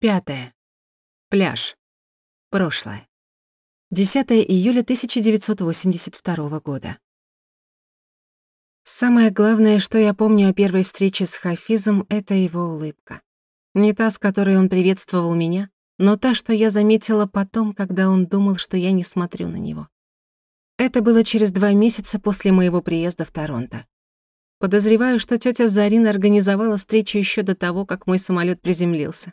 Пятое. Пляж. Прошлое. 10 июля 1982 года. Самое главное, что я помню о первой встрече с Хафизом, это его улыбка. Не та, с которой он приветствовал меня, но та, что я заметила потом, когда он думал, что я не смотрю на него. Это было через два месяца после моего приезда в Торонто. Подозреваю, что тётя Зарина организовала встречу ещё до того, как мой самолёт приземлился.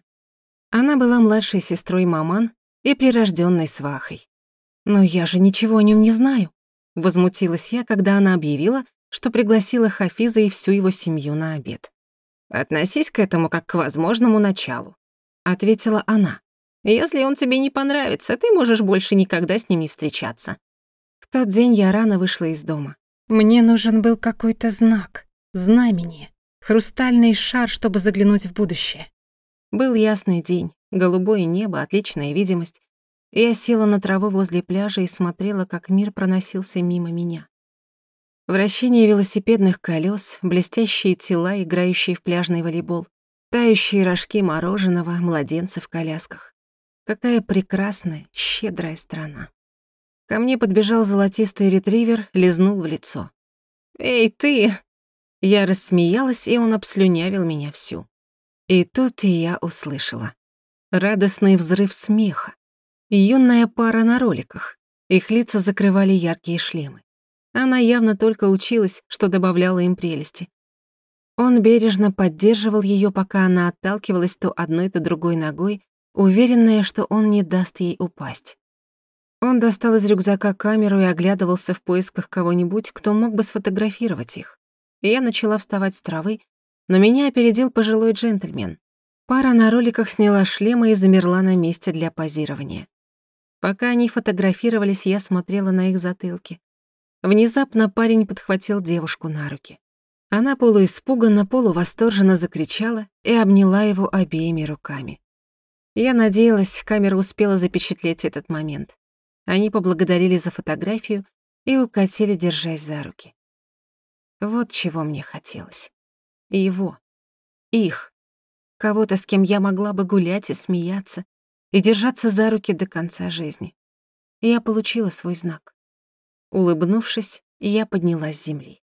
Она была младшей сестрой маман и прирожденной свахой. «Но я же ничего о нем не знаю», — возмутилась я, когда она объявила, что пригласила Хафиза и всю его семью на обед. «Относись к этому как к возможному началу», — ответила она. «Если он тебе не понравится, ты можешь больше никогда с ним не встречаться». В тот день я рано вышла из дома. Мне нужен был какой-то знак, знамение, хрустальный шар, чтобы заглянуть в будущее. Был ясный день, голубое небо, отличная видимость. Я села на траву возле пляжа и смотрела, как мир проносился мимо меня. Вращение велосипедных колес, блестящие тела, играющие в пляжный волейбол, тающие рожки мороженого, младенцы в колясках. Какая прекрасная, щедрая страна. Ко мне подбежал золотистый ретривер, лизнул в лицо. «Эй, ты!» Я рассмеялась, и он обслюнявил меня всю. И тут я услышала. Радостный взрыв смеха. Юная пара на роликах. Их лица закрывали яркие шлемы. Она явно только училась, что добавляло им прелести. Он бережно поддерживал ее, пока она отталкивалась то одной, то другой ногой, уверенная, что он не даст ей упасть. Он достал из рюкзака камеру и оглядывался в поисках кого-нибудь, кто мог бы сфотографировать их. Я начала вставать с травы, но меня опередил пожилой джентльмен. Пара на роликах сняла шлемы и замерла на месте для позирования. Пока они фотографировались, я смотрела на их затылки. Внезапно парень подхватил девушку на руки. Она полуиспуганно, полувосторженно закричала и обняла его обеими руками. Я надеялась, камера успела запечатлеть этот момент. Они поблагодарили за фотографию и укатили, держась за руки. Вот чего мне хотелось его, их, кого-то, с кем я могла бы гулять и смеяться, и держаться за руки до конца жизни. И я получила свой знак. Улыбнувшись, я поднялась с земли.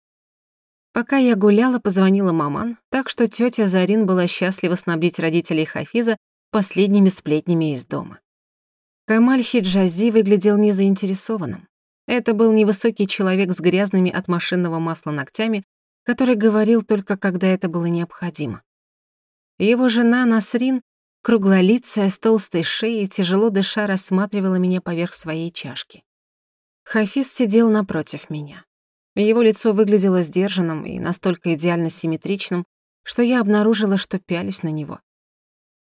Пока я гуляла, позвонила маман, так что тётя Зарин была счастлива снабдить родителей Хафиза последними сплетнями из дома. Камаль Хиджази выглядел незаинтересованным. Это был невысокий человек с грязными от машинного масла ногтями который говорил только, когда это было необходимо. Его жена Насрин, круглолицая, с толстой шеей, тяжело дыша, рассматривала меня поверх своей чашки. Хафиз сидел напротив меня. Его лицо выглядело сдержанным и настолько идеально симметричным, что я обнаружила, что пялюсь на него.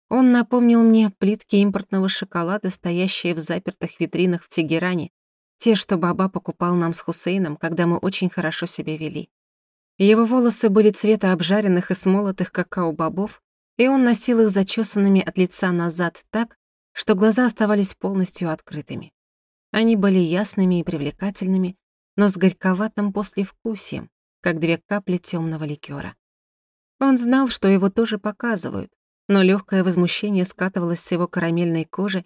Он напомнил мне плитки импортного шоколада, стоящие в запертых витринах в Тегеране, те, что баба покупал нам с Хусейном, когда мы очень хорошо себя вели. Его волосы были цвета обжаренных и смолотых какао-бобов, и он носил их зачесанными от лица назад так, что глаза оставались полностью открытыми. Они были ясными и привлекательными, но с горьковатым послевкусием, как две капли темного ликера. Он знал, что его тоже показывают, но легкое возмущение скатывалось с его карамельной кожи,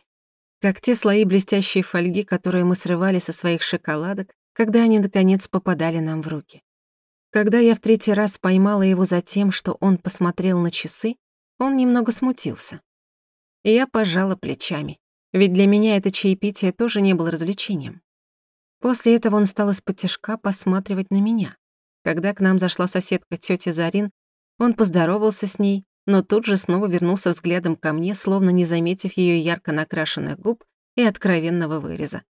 как те слои блестящей фольги, которые мы срывали со своих шоколадок, когда они, наконец, попадали нам в руки. Когда я в третий раз поймала его за тем, что он посмотрел на часы, он немного смутился. И я пожала плечами, ведь для меня это чаепитие тоже не было развлечением. После этого он стал из-под посматривать на меня. Когда к нам зашла соседка тётя Зарин, он поздоровался с ней, но тут же снова вернулся взглядом ко мне, словно не заметив её ярко накрашенных губ и откровенного выреза.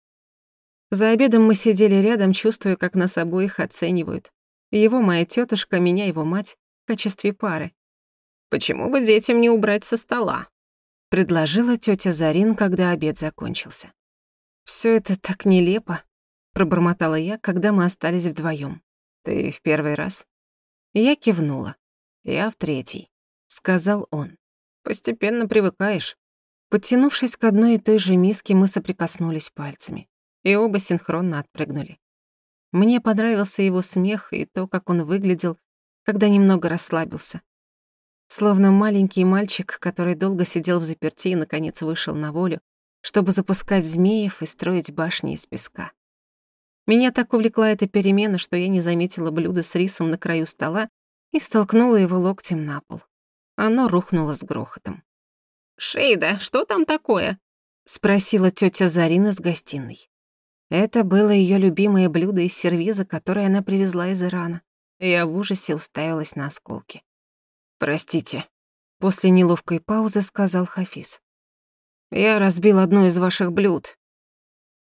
За обедом мы сидели рядом, чувствуя, как нас обоих оценивают, его моя тетушка, меня его мать в качестве пары. «Почему бы детям не убрать со стола?» — предложила тетя Зарин, когда обед закончился. Все это так нелепо», — пробормотала я, когда мы остались вдвоем. «Ты в первый раз?» Я кивнула. «Я в третий», — сказал он. «Постепенно привыкаешь». Подтянувшись к одной и той же миске, мы соприкоснулись пальцами, и оба синхронно отпрыгнули. Мне понравился его смех и то, как он выглядел, когда немного расслабился. словно маленький мальчик, который долго сидел в заперти и, наконец, вышел на волю, чтобы запускать змеев и строить башни из песка. Меня так увлекла эта перемена, что я не заметила блюдо с рисом на краю стола и столкнула его локтем на пол. Оно рухнуло с грохотом. «Шейда, что там такое?» — спросила тётя Зарина с гостиной. Это было её любимое блюдо из сервиза, которое она привезла из Ирана. Я в ужасе уставилась на осколки. «Простите», — после неловкой паузы сказал Хафиз. «Я разбил одно из ваших блюд».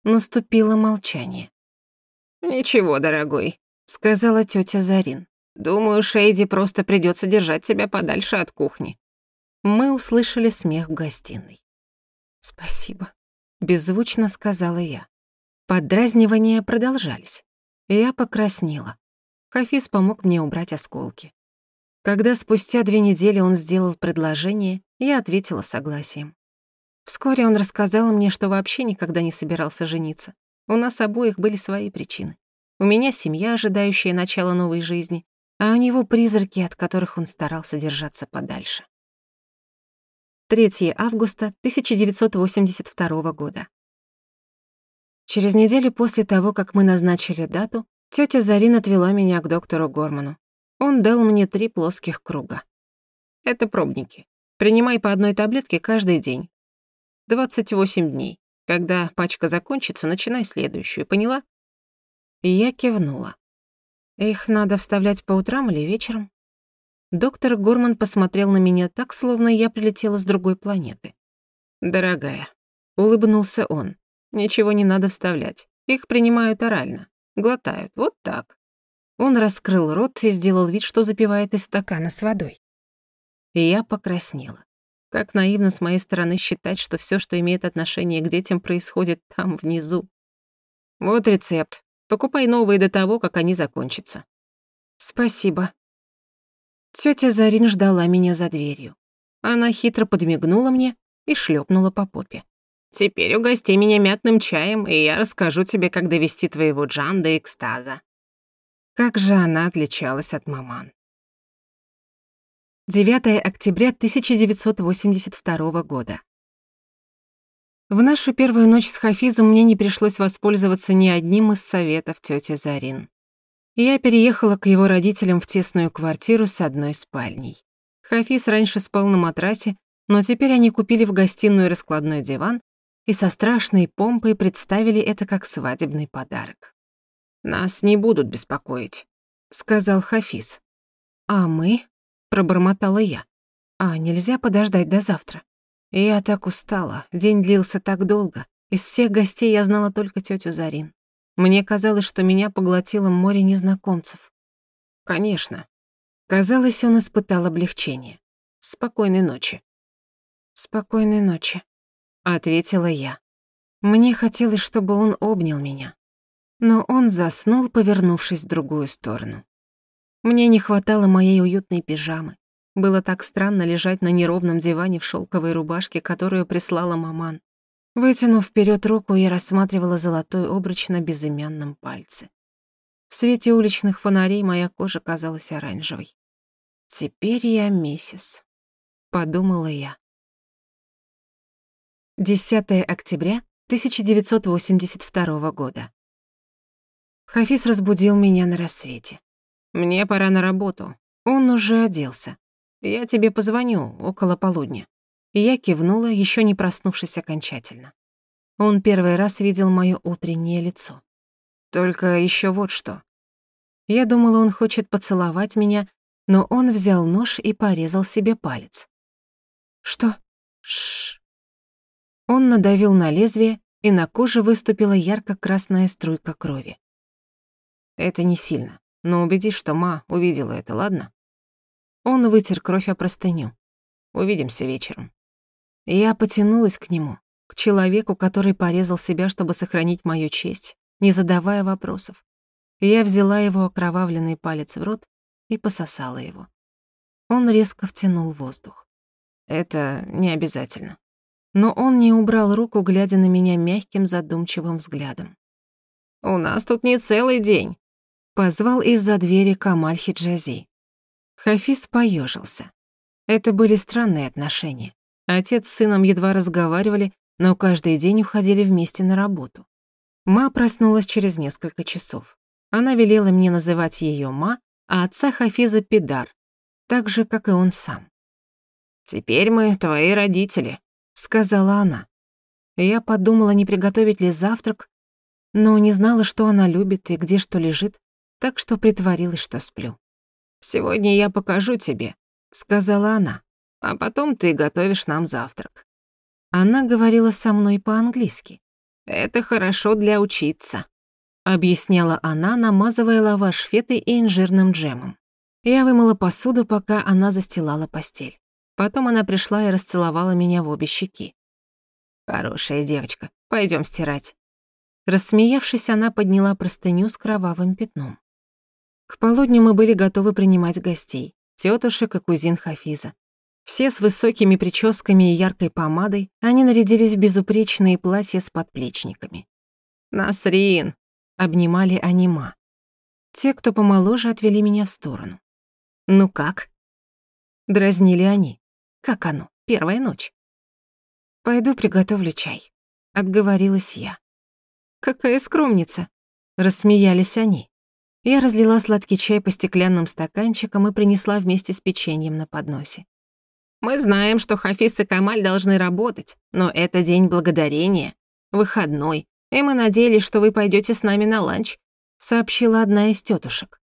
Наступило молчание. «Ничего, дорогой», — сказала тётя Зарин. «Думаю, Шейди просто придётся держать себя подальше от кухни». Мы услышали смех в гостиной. «Спасибо», — беззвучно сказала я. Подразнивания продолжались. Я покраснела. Хафиз помог мне убрать осколки. Когда спустя две недели он сделал предложение, я ответила согласием. Вскоре он рассказал мне, что вообще никогда не собирался жениться. У нас обоих были свои причины. У меня семья, ожидающая начала новой жизни, а у него призраки, от которых он старался держаться подальше. 3 августа 1982 года. Через неделю после того, как мы назначили дату, тётя Зарин отвела меня к доктору Горману. Он дал мне три плоских круга. Это пробники. Принимай по одной таблетке каждый день. 28 дней. Когда пачка закончится, начинай следующую, поняла? Я кивнула. Их надо вставлять по утрам или вечером? Доктор Горман посмотрел на меня так, словно я прилетела с другой планеты. «Дорогая», — улыбнулся он, — «ничего не надо вставлять. Их принимают орально. Глотают. Вот так». Он раскрыл рот и сделал вид, что запивает из стакана с водой. И я покраснела. Как наивно с моей стороны считать, что все, что имеет отношение к детям, происходит там, внизу. Вот рецепт. Покупай новые до того, как они закончатся. Спасибо. Тётя Зарин ждала меня за дверью. Она хитро подмигнула мне и шлепнула по попе. «Теперь угости меня мятным чаем, и я расскажу тебе, как довести твоего Джан до экстаза». Как же она отличалась от маман. 9 октября 1982 года. В нашу первую ночь с Хафизом мне не пришлось воспользоваться ни одним из советов тёти Зарин. Я переехала к его родителям в тесную квартиру с одной спальней. Хафиз раньше спал на матрасе, но теперь они купили в гостиную раскладной диван и со страшной помпой представили это как свадебный подарок. «Нас не будут беспокоить», — сказал Хафиз. «А мы?» пробормотала я. А нельзя подождать до завтра? Я так устала, день длился так долго. Из всех гостей я знала только тетю Зарин. Мне казалось, что меня поглотило море незнакомцев. Конечно. Казалось, он испытал облегчение. Спокойной ночи. Спокойной ночи, ответила я. Мне хотелось, чтобы он обнял меня. Но он заснул, повернувшись в другую сторону. Мне не хватало моей уютной пижамы. Было так странно лежать на неровном диване в шелковой рубашке, которую прислала маман. Вытянув вперед руку, я рассматривала золотой обруч на безымянном пальце. В свете уличных фонарей моя кожа казалась оранжевой. «Теперь я миссис», — подумала я. 10 октября 1982 года. Хафиз разбудил меня на рассвете. Мне пора на работу. Он уже оделся. Я тебе позвоню около полудня. Я кивнула, еще не проснувшись окончательно. Он первый раз видел моё утреннее лицо. Только еще вот что. Я думала, он хочет поцеловать меня, но он взял нож и порезал себе палец. Что? Шш. Он надавил на лезвие, и на коже выступила ярко-красная струйка крови. Это не сильно. Но убедись, что Ма увидела это, ладно? Он вытер кровь о простыню. Увидимся вечером. Я потянулась к нему, к человеку, который порезал себя, чтобы сохранить мою честь, не задавая вопросов. Я взяла его окровавленный палец в рот и пососала его. Он резко втянул воздух. Это не обязательно. Но он не убрал руку, глядя на меня мягким задумчивым взглядом. «У нас тут не целый день», Позвал из-за двери Камаль Хиджази. Хафиз поежился. Это были странные отношения. Отец с сыном едва разговаривали, но каждый день уходили вместе на работу. Ма проснулась через несколько часов. Она велела мне называть ее Ма, а отца Хафиза Пидар, так же, как и он сам. «Теперь мы твои родители», — сказала она. Я подумала, не приготовить ли завтрак, но не знала, что она любит и где что лежит, так что притворилась, что сплю. «Сегодня я покажу тебе», — сказала она, «а потом ты готовишь нам завтрак». Она говорила со мной по-английски. «Это хорошо для учиться», — объясняла она, намазывая лаваш фетой и инжирным джемом. Я вымыла посуду, пока она застилала постель. Потом она пришла и расцеловала меня в обе щеки. «Хорошая девочка, пойдем стирать». Рассмеявшись, она подняла простыню с кровавым пятном. К полудню мы были готовы принимать гостей, тётушек и кузин Хафиза. Все с высокими прическами и яркой помадой, они нарядились в безупречные платья с подплечниками. «Насрин!» — обнимали анима. Те, кто помоложе, отвели меня в сторону. «Ну как?» — дразнили они. «Как оно? Первая ночь?» «Пойду приготовлю чай», — отговорилась я. «Какая скромница!» — рассмеялись они. Я разлила сладкий чай по стеклянным стаканчикам и принесла вместе с печеньем на подносе. «Мы знаем, что Хафиз и Камаль должны работать, но это день благодарения, выходной, и мы надеялись, что вы пойдете с нами на ланч», сообщила одна из тетушек.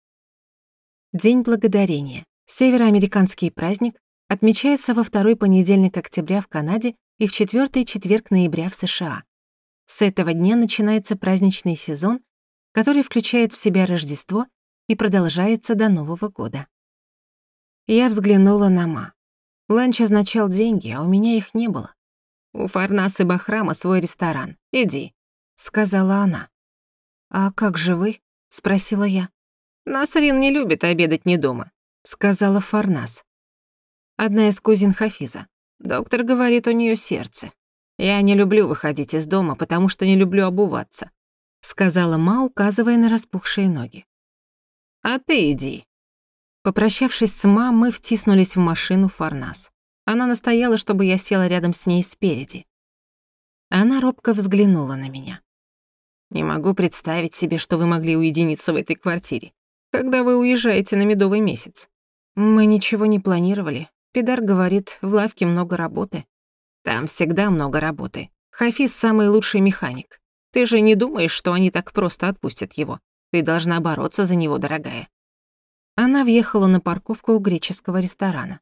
День благодарения. Североамериканский праздник отмечается во второй понедельник октября в Канаде и в четвертый четверг ноября в США. С этого дня начинается праздничный сезон, который включает в себя Рождество и продолжается до Нового года. Я взглянула на Ма. Ланч означал деньги, а у меня их не было. «У Фарнас и Бахрама свой ресторан. Иди», — сказала она. «А как же вы?» — спросила я. «Насрин не любит обедать не дома», — сказала Фарнас. Одна из кузин Хафиза. Доктор говорит, у нее сердце. Я не люблю выходить из дома, потому что не люблю обуваться сказала Ма, указывая на распухшие ноги. А ты иди. Попрощавшись с Ма, мы втиснулись в машину Фарнас. Она настояла, чтобы я села рядом с ней спереди. Она робко взглянула на меня. «Не могу представить себе, что вы могли уединиться в этой квартире. Когда вы уезжаете на медовый месяц?» «Мы ничего не планировали. Педар говорит, в лавке много работы». «Там всегда много работы. Хафиз самый лучший механик. Ты же не думаешь, что они так просто отпустят его? Ты должна бороться за него, дорогая». Она въехала на парковку у греческого ресторана.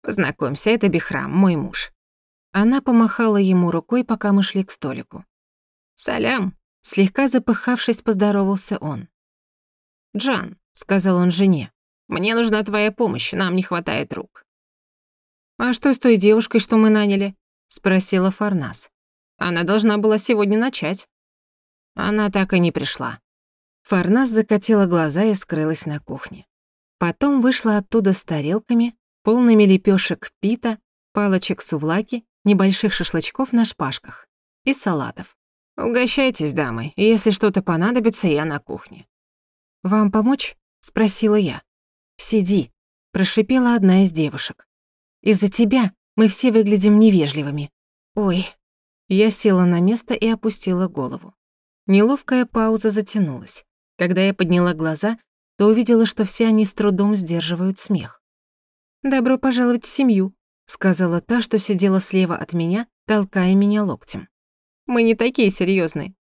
«Познакомься, это Бихрам, мой муж». Она помахала ему рукой, пока мы шли к столику. «Салям», — слегка запыхавшись, поздоровался он. «Джан», — сказал он жене, — «мне нужна твоя помощь, нам не хватает рук». «А что с той девушкой, что мы наняли?» — спросила Фарнас. «Она должна была сегодня начать». Она так и не пришла. Фарнас закатила глаза и скрылась на кухне. Потом вышла оттуда с тарелками, полными лепёшек пита, палочек сувлаки, небольших шашлычков на шпажках и салатов. «Угощайтесь, дамы, если что-то понадобится, я на кухне». «Вам помочь?» — спросила я. «Сиди», — прошипела одна из девушек. «Из-за тебя мы все выглядим невежливыми». «Ой». Я села на место и опустила голову. Неловкая пауза затянулась. Когда я подняла глаза, то увидела, что все они с трудом сдерживают смех. «Добро пожаловать в семью», — сказала та, что сидела слева от меня, толкая меня локтем. «Мы не такие серьезные.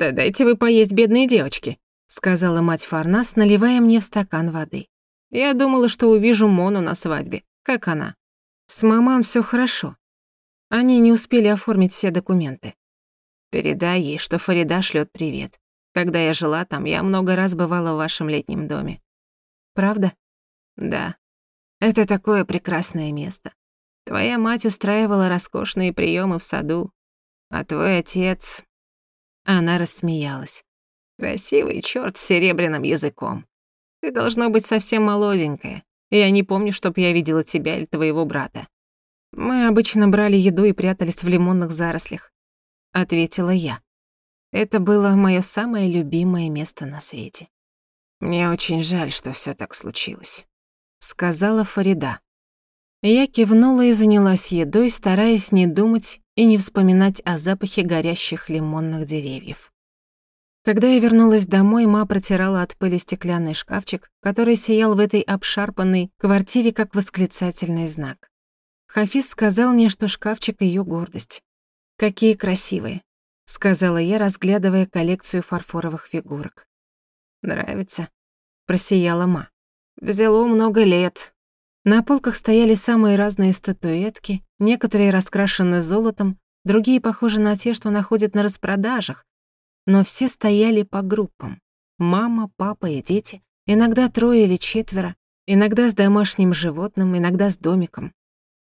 «Да дайте вы поесть, бедные девочки», — сказала мать Фарнас, наливая мне в стакан воды. «Я думала, что увижу Мону на свадьбе. Как она?» «С маман все хорошо. Они не успели оформить все документы. Передай ей, что Фарида шлет привет. Когда я жила там, я много раз бывала в вашем летнем доме. Правда? Да. Это такое прекрасное место. Твоя мать устраивала роскошные приемы в саду, а твой отец... Она рассмеялась. Красивый черт с серебряным языком. Ты должно быть совсем молоденькая. Я не помню, чтоб я видела тебя или твоего брата. Мы обычно брали еду и прятались в лимонных зарослях ответила я. Это было моё самое любимое место на свете. Мне очень жаль, что всё так случилось, сказала Фарида. Я кивнула и занялась едой, стараясь не думать и не вспоминать о запахе горящих лимонных деревьев. Когда я вернулась домой, ма протирала от пыли стеклянный шкафчик, который сиял в этой обшарпанной квартире как восклицательный знак. Хафиз сказал мне, что шкафчик — её гордость. «Какие красивые», — сказала я, разглядывая коллекцию фарфоровых фигурок. «Нравится?» — просияла ма. «Взяло много лет, на полках стояли самые разные статуэтки, некоторые раскрашены золотом, другие похожи на те, что находят на распродажах, но все стояли по группам. Мама, папа и дети, иногда трое или четверо, иногда с домашним животным, иногда с домиком.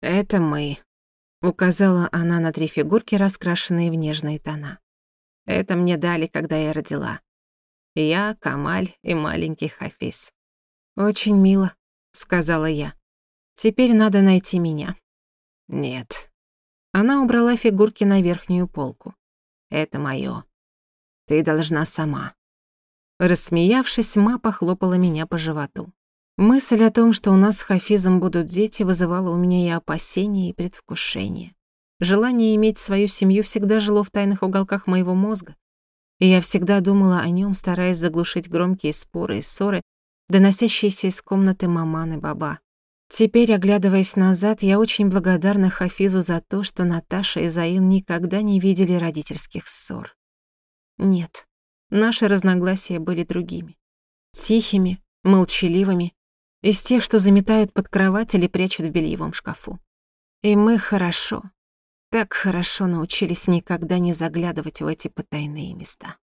«Это мы», — указала она на три фигурки, раскрашенные в нежные тона. «Это мне дали, когда я родила. Я, Камаль и маленький Хафиз». «Очень мило», — сказала я. Теперь надо найти меня. Нет. Она убрала фигурки на верхнюю полку. Это моё. Ты должна сама. Рассмеявшись, Ма похлопала меня по животу. Мысль о том, что у нас с Хафизом будут дети, вызывала у меня и опасения, и предвкушение. Желание иметь свою семью всегда жило в тайных уголках моего мозга, и я всегда думала о нём, стараясь заглушить громкие споры и ссоры, доносящиеся из комнаты маман и баба. Теперь, оглядываясь назад, я очень благодарна Хафизу за то, что Наташа и Заин никогда не видели родительских ссор. Нет, наши разногласия были другими. Тихими, молчаливыми, из тех, что заметают под кровать или прячут в бельевом шкафу. И мы хорошо, так хорошо научились никогда не заглядывать в эти потайные места.